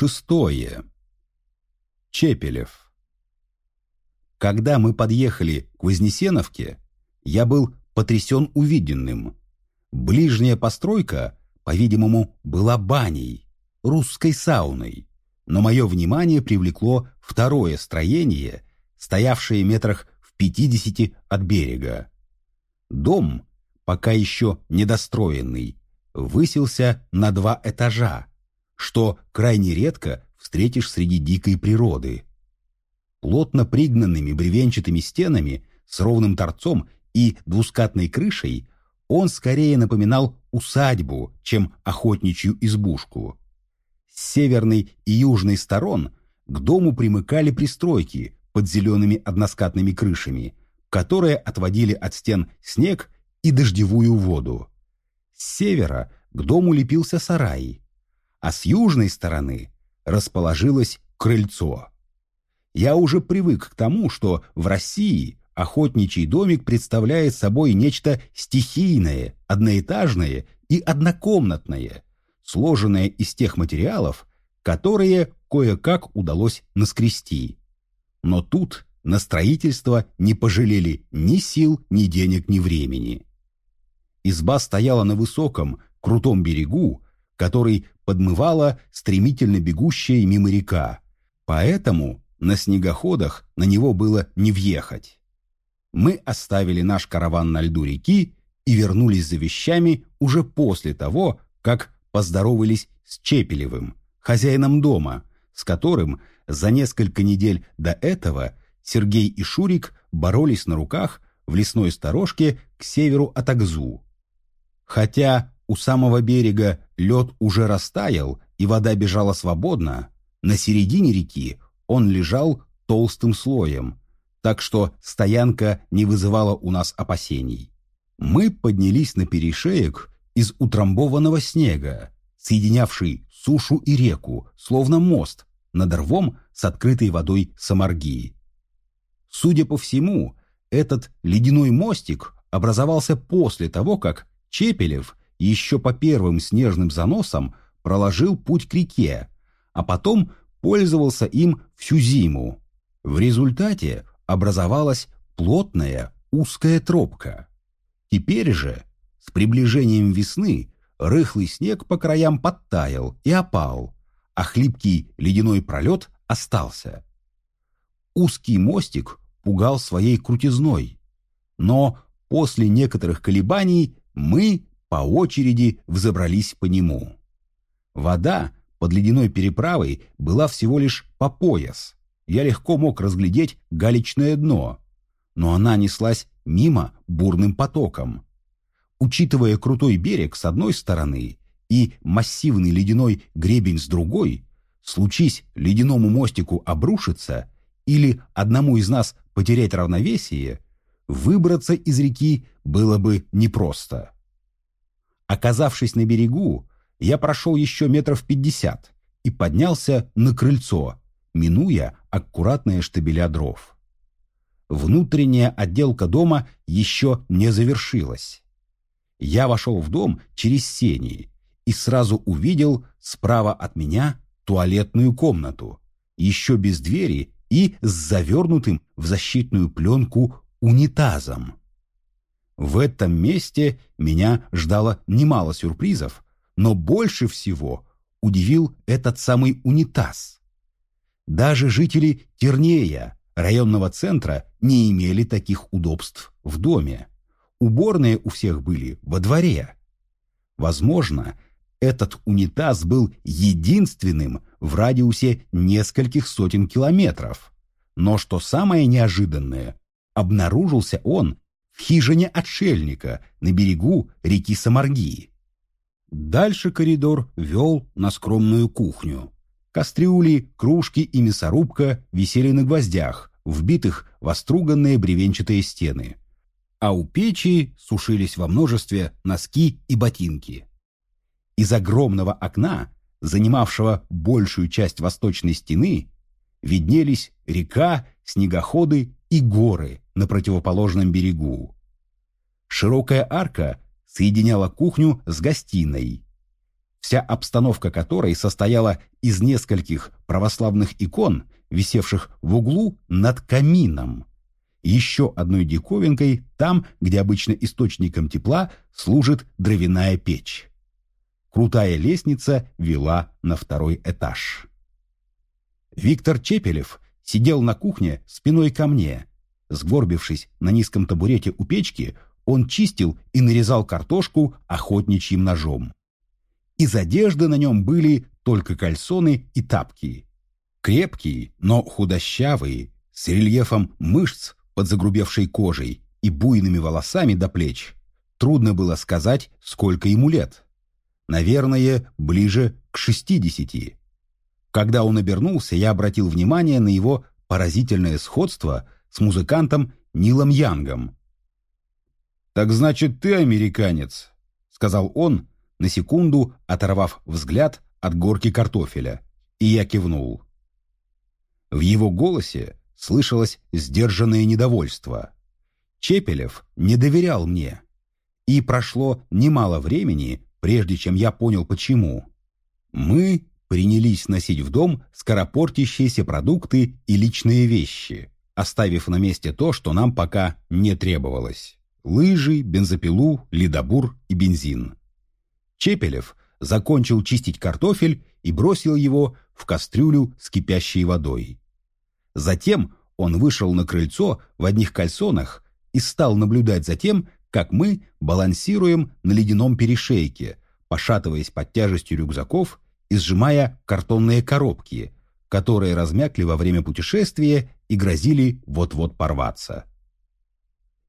Шестое. Чепелев. Когда мы подъехали к Вознесеновке, я был потрясен увиденным. Ближняя постройка, по-видимому, была баней, русской сауной, но мое внимание привлекло второе строение, стоявшее метрах в пятидесяти от берега. Дом, пока еще недостроенный, высился на два этажа, что крайне редко встретишь среди дикой природы. Плотно пригнанными бревенчатыми стенами с ровным торцом и двускатной крышей он скорее напоминал усадьбу, чем охотничью избушку. С северной и южной сторон к дому примыкали пристройки под зелеными односкатными крышами, которые отводили от стен снег и дождевую воду. С севера к дому лепился сарай, а с южной стороны расположилось крыльцо. Я уже привык к тому, что в России охотничий домик представляет собой нечто стихийное, одноэтажное и однокомнатное, сложенное из тех материалов, которые кое-как удалось наскрести. Но тут на строительство не пожалели ни сил, ни денег, ни времени. Изба стояла на высоком, крутом берегу, который подмывала стремительно бегущая мимо река, поэтому на снегоходах на него было не въехать. Мы оставили наш караван на льду реки и вернулись за вещами уже после того, как поздоровались с Чепелевым, хозяином дома, с которым за несколько недель до этого Сергей и Шурик боролись на руках в лесной сторожке к северу от Акзу. Хотя у самого берега лед уже растаял и вода бежала свободно, на середине реки он лежал толстым слоем, так что стоянка не вызывала у нас опасений. Мы поднялись на перешеек из утрамбованного снега, соединявший сушу и реку, словно мост над рвом с открытой водой Самаргии. Судя по всему, этот ледяной мостик образовался после того, как Чепелев еще по первым снежным заносам проложил путь к реке, а потом пользовался им всю зиму. В результате образовалась плотная узкая тропка. Теперь же, с приближением весны, рыхлый снег по краям подтаял и опал, а хлипкий ледяной пролет остался. Узкий мостик пугал своей крутизной, но после некоторых колебаний мы по очереди взобрались по нему. Вода под ледяной переправой была всего лишь по пояс. Я легко мог разглядеть галечное дно, но она неслась мимо бурным потоком. Учитывая крутой берег с одной стороны и массивный ледяной гребень с другой, случись ледяному мостику обрушиться или одному из нас потерять равновесие, выбраться из реки было бы непросто. Оказавшись на берегу, я прошел еще метров пятьдесят и поднялся на крыльцо, минуя аккуратные штабеля дров. Внутренняя отделка дома еще не завершилась. Я вошел в дом через сени и сразу увидел справа от меня туалетную комнату, еще без двери и с завернутым в защитную пленку унитазом. В этом месте меня ждало немало сюрпризов, но больше всего удивил этот самый унитаз. Даже жители Тернея, районного центра, не имели таких удобств в доме. Уборные у всех были во дворе. Возможно, этот унитаз был единственным в радиусе нескольких сотен километров. Но что самое неожиданное, обнаружился он в хижине отшельника на берегу реки Самаргии. Дальше коридор вел на скромную кухню. Кастрюли, кружки и мясорубка висели на гвоздях, вбитых в оструганные бревенчатые стены. А у печи сушились во множестве носки и ботинки. Из огромного окна, занимавшего большую часть восточной стены, виднелись река, снегоходы и горы на противоположном берегу. Широкая арка соединяла кухню с гостиной. вся обстановка которой состояла из нескольких православных икон, висевших в углу над камином. Еще одной диковинкой там, где обычно источником тепла служит дровяная печь. Крутая лестница вела на второй этаж. Виктор Чепелев сидел на кухне спиной ко мне. Сгорбившись на низком табурете у печки, он чистил и нарезал картошку охотничьим ножом. Из одежды на нем были только кальсоны и тапки. Крепкие, но худощавые, с рельефом мышц под загрубевшей кожей и буйными волосами до плеч. Трудно было сказать, сколько ему лет. Наверное, ближе к шестидесяти. Когда он обернулся, я обратил внимание на его поразительное сходство с музыкантом Нилом Янгом. «Так значит, ты американец», — сказал он, на секунду оторвав взгляд от горки картофеля, и я кивнул. В его голосе слышалось сдержанное недовольство. Чепелев не доверял мне. И прошло немало времени, прежде чем я понял почему. Мы принялись носить в дом скоропортящиеся продукты и личные вещи, оставив на месте то, что нам пока не требовалось. Лыжи, бензопилу, ледобур и бензин. Чепелев закончил чистить картофель и бросил его в кастрюлю с кипящей водой. Затем он вышел на крыльцо в одних кальсонах и стал наблюдать за тем, как мы балансируем на ледяном перешейке, пошатываясь под тяжестью рюкзаков и сжимая картонные коробки, которые размякли во время путешествия и грозили вот-вот порваться.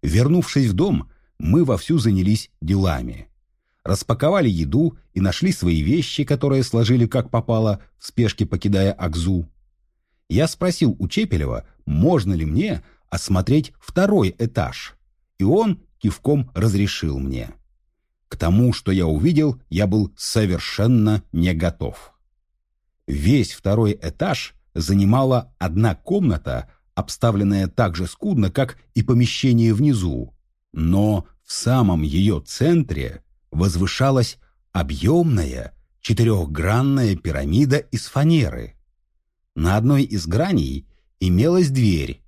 Вернувшись в дом, мы вовсю занялись делами. Распаковали еду и нашли свои вещи, которые сложили как попало, в спешке покидая Акзу. Я спросил у Чепелева, можно ли мне осмотреть второй этаж, и он кивком разрешил мне. К тому, что я увидел, я был совершенно не готов. Весь второй этаж занимала одна комната, обставленная так же скудно, как и помещение внизу, но в самом ее центре возвышалась объемная четырехгранная пирамида из фанеры – на одной из граней имелась дверь,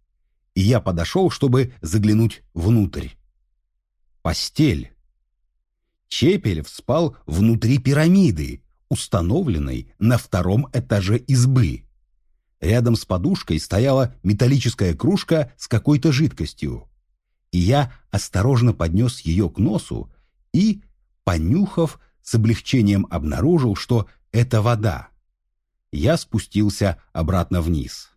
и я подошел, чтобы заглянуть внутрь. Постель. Чепелев спал внутри пирамиды, установленной на втором этаже избы. Рядом с подушкой стояла металлическая кружка с какой-то жидкостью. И я осторожно поднес ее к носу и, понюхав, с облегчением обнаружил, что это вода я спустился обратно вниз.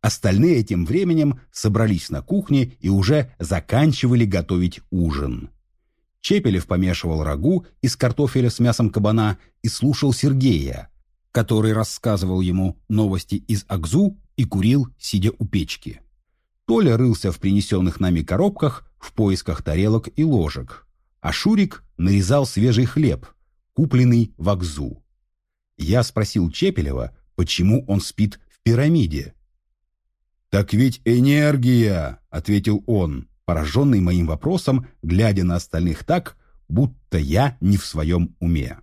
Остальные тем временем собрались на кухне и уже заканчивали готовить ужин. Чепелев помешивал рагу из картофеля с мясом кабана и слушал Сергея, который рассказывал ему новости из Акзу и курил, сидя у печки. Толя рылся в принесенных нами коробках в поисках тарелок и ложек, а Шурик нарезал свежий хлеб, купленный в Акзу. Я спросил Чепелева, почему он спит в пирамиде. «Так ведь энергия!» — ответил он, пораженный моим вопросом, глядя на остальных так, будто я не в своем уме.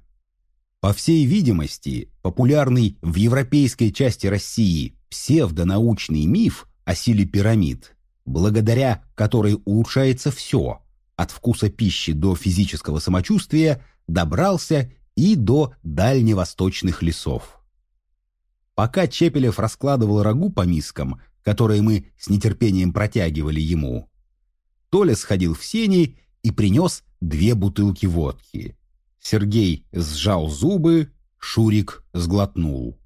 По всей видимости, популярный в европейской части России псевдонаучный миф о силе пирамид, благодаря которой улучшается все, от вкуса пищи до физического самочувствия, добрался и до дальневосточных лесов. Пока Чепелев раскладывал рагу по мискам, которые мы с нетерпением протягивали ему, Толя сходил в сени и принес две бутылки водки. Сергей сжал зубы, Шурик сглотнул.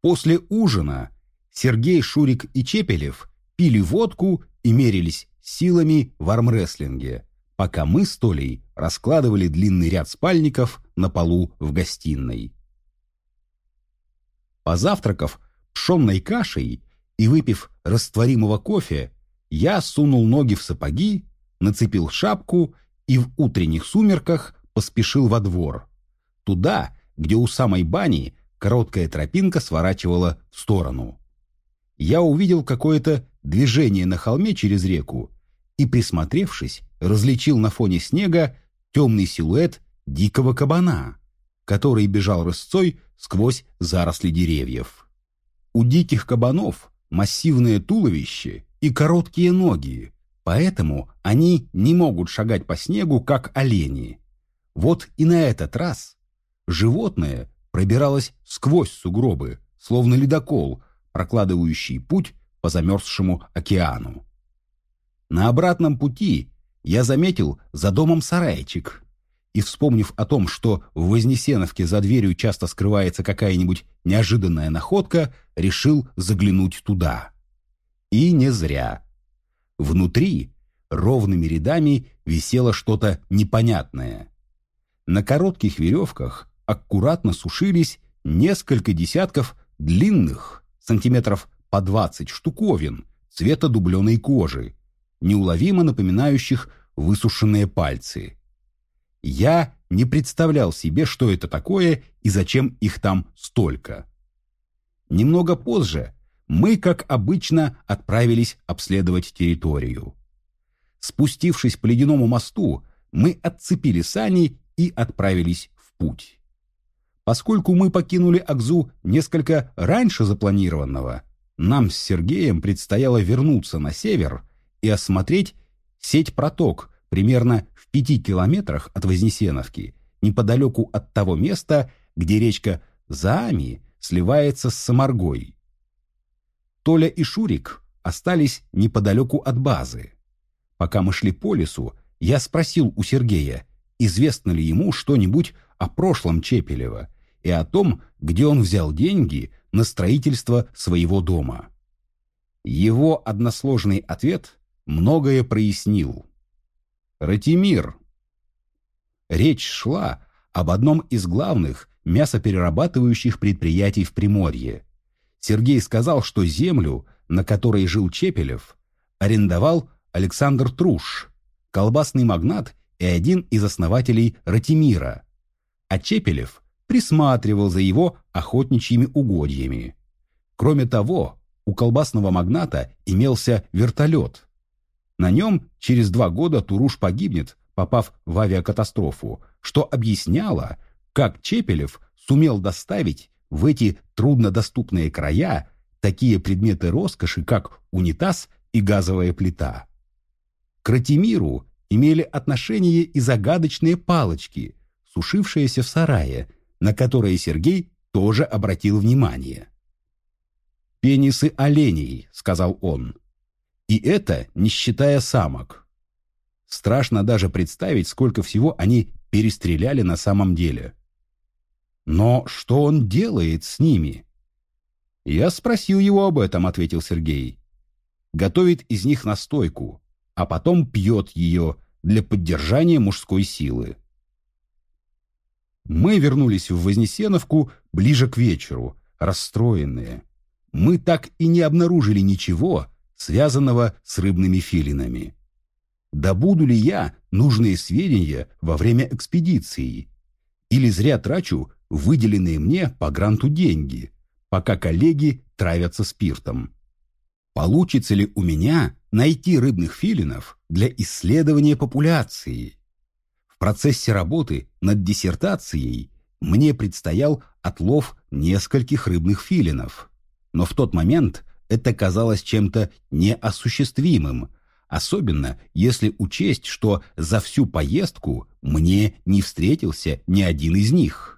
После ужина Сергей, Шурик и Чепелев пили водку и мерились силами в армрестлинге, пока мы с Толей раскладывали длинный ряд спальников на полу в гостиной. Позавтракав пшенной кашей и выпив растворимого кофе, я сунул ноги в сапоги, нацепил шапку и в утренних сумерках поспешил во двор. Туда, где у самой бани короткая тропинка сворачивала в сторону. Я увидел какое-то движение на холме через реку и, присмотревшись, различил на фоне снега темный силуэт дикого кабана, который бежал рысцой сквозь заросли деревьев. У диких кабанов массивное туловище и короткие ноги, поэтому они не могут шагать по снегу, как олени. Вот и на этот раз животное пробиралось сквозь сугробы, словно ледокол, прокладывающий путь по замерзшему океану. На обратном пути я заметил за домом сарайчик, и, вспомнив о том, что в Вознесеновке за дверью часто скрывается какая-нибудь неожиданная находка, решил заглянуть туда. И не зря. Внутри ровными рядами висело что-то непонятное. На коротких веревках аккуратно сушились несколько десятков длинных, сантиметров по 20 штуковин, цвета дубленой кожи, неуловимо напоминающих высушенные пальцы. Я не представлял себе, что это такое и зачем их там столько. Немного позже мы, как обычно, отправились обследовать территорию. Спустившись по ледяному мосту, мы отцепили сани и отправились в путь. Поскольку мы покинули Акзу несколько раньше запланированного, нам с Сергеем предстояло вернуться на север и осмотреть сеть проток, примерно в пяти километрах от Вознесеновки, неподалеку от того места, где речка Заами сливается с Самаргой. Толя и Шурик остались неподалеку от базы. Пока мы шли по лесу, я спросил у Сергея, известно ли ему что-нибудь о прошлом Чепелева и о том, где он взял деньги на строительство своего дома. Его односложный ответ многое прояснил. Ратимир. Речь шла об одном из главных мясоперерабатывающих предприятий в Приморье. Сергей сказал, что землю, на которой жил Чепелев, арендовал Александр Труш, колбасный магнат и один из основателей Ратимира, а Чепелев присматривал за его охотничьими угодьями. Кроме того, у колбасного магната имелся вертолет, на нем через два года Туруш погибнет, попав в авиакатастрофу, что объясняло, как Чепелев сумел доставить в эти труднодоступные края такие предметы роскоши, как унитаз и газовая плита. К Ратимиру имели отношение и загадочные палочки, сушившиеся в сарае, на которые Сергей тоже обратил внимание. «Пенисы оленей», — сказал он, и это не считая самок. Страшно даже представить, сколько всего они перестреляли на самом деле. Но что он делает с ними? Я спросил его об этом, ответил Сергей. Готовит из них настойку, а потом пьет ее для поддержания мужской силы. Мы вернулись в Вознесеновку ближе к вечеру, расстроенные. Мы так и не обнаружили ничего, связанного с рыбными филинами. Добуду ли я нужные сведения во время экспедиции? Или зря трачу выделенные мне по гранту деньги, пока коллеги травятся спиртом? Получится ли у меня найти рыбных филинов для исследования популяции? В процессе работы над диссертацией мне предстоял отлов нескольких рыбных филинов. Но в тот момент это казалось чем-то неосуществимым, особенно если учесть, что за всю поездку мне не встретился ни один из них.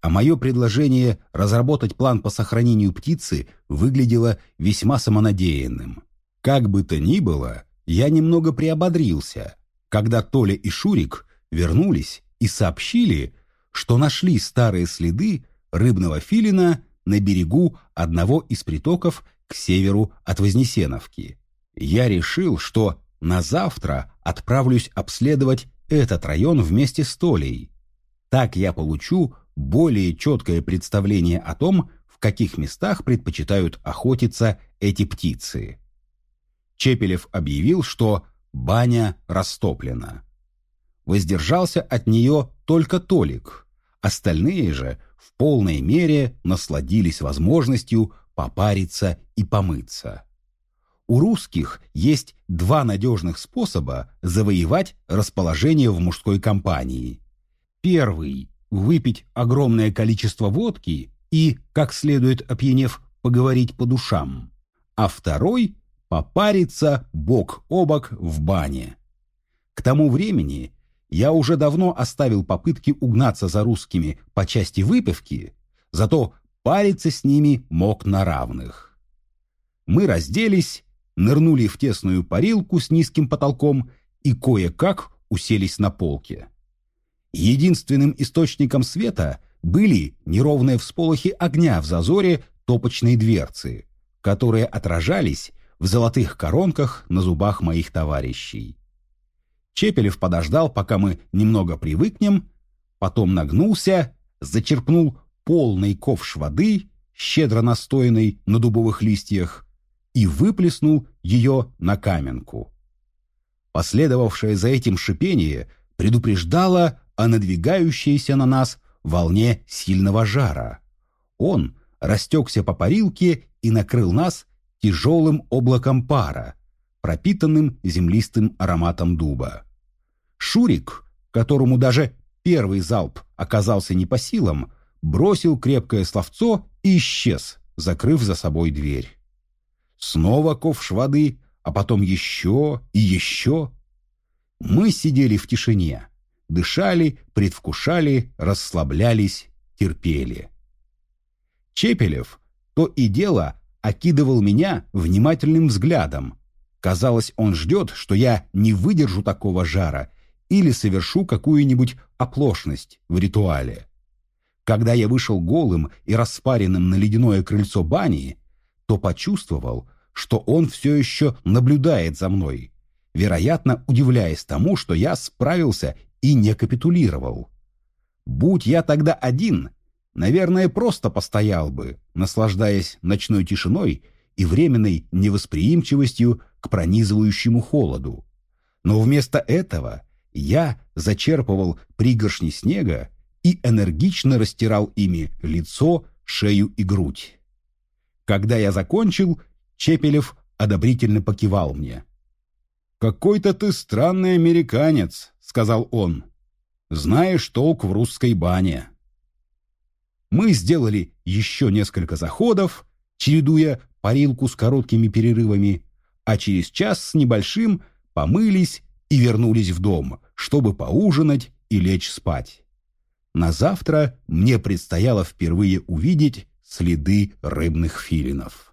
А мое предложение разработать план по сохранению птицы выглядело весьма самонадеянным. Как бы то ни было, я немного приободрился, когда Толя и Шурик вернулись и сообщили, что нашли старые следы рыбного филина на берегу одного из притоков к северу от Вознесеновки. Я решил, что на завтра отправлюсь обследовать этот район вместе с Толей. Так я получу более четкое представление о том, в каких местах предпочитают охотиться эти птицы. Чепелев объявил, что баня растоплена. Воздержался от нее только Толик. Остальные же в полной мере насладились возможностью попариться и помыться. У русских есть два надежных способа завоевать расположение в мужской компании. Первый выпить огромное количество водки и, как следует опьянев, поговорить по душам, а второй – попариться бок о бок в бане. К тому времени я уже давно оставил попытки угнаться за русскими по части выпивки, зато париться с ними мог на равных. Мы разделись, нырнули в тесную парилку с низким потолком и кое-как уселись на полке. Единственным источником света были неровные всполохи огня в зазоре топочной дверцы, которые отражались в золотых коронках на зубах моих товарищей. Чепелев подождал, пока мы немного привыкнем, потом нагнулся, зачерпнул полный ковш воды, щедро настоянной на дубовых листьях, и выплеснул ее на каменку. Последовавшее за этим шипение предупреждало о надвигающейся на нас волне сильного жара. Он растекся по парилке и накрыл нас тяжелым облаком пара, пропитанным землистым ароматом дуба. Шурик, которому даже первый залп оказался не по силам, бросил крепкое словцо и исчез, закрыв за собой дверь. Снова ковш воды, а потом еще и еще. Мы сидели в тишине, дышали, предвкушали, расслаблялись, терпели. Чепелев то и дело окидывал меня внимательным взглядом. Казалось, он ждет, что я не выдержу такого жара или совершу какую-нибудь оплошность в ритуале. Когда я вышел голым и распаренным на ледяное крыльцо бани, то почувствовал, что он все еще наблюдает за мной, вероятно, удивляясь тому, что я справился и не капитулировал. Будь я тогда один, наверное, просто постоял бы, наслаждаясь ночной тишиной и временной невосприимчивостью к пронизывающему холоду. Но вместо этого я зачерпывал пригоршни снега и энергично растирал ими лицо, шею и грудь. Когда я закончил, Чепелев одобрительно покивал мне. «Какой-то ты странный американец», — сказал он. «Знаешь толк в русской бане». Мы сделали еще несколько заходов, чередуя парилку с короткими перерывами, а через час с небольшим помылись и вернулись в дом, чтобы поужинать и лечь спать. На завтра мне предстояло впервые увидеть следы рыбных филинов.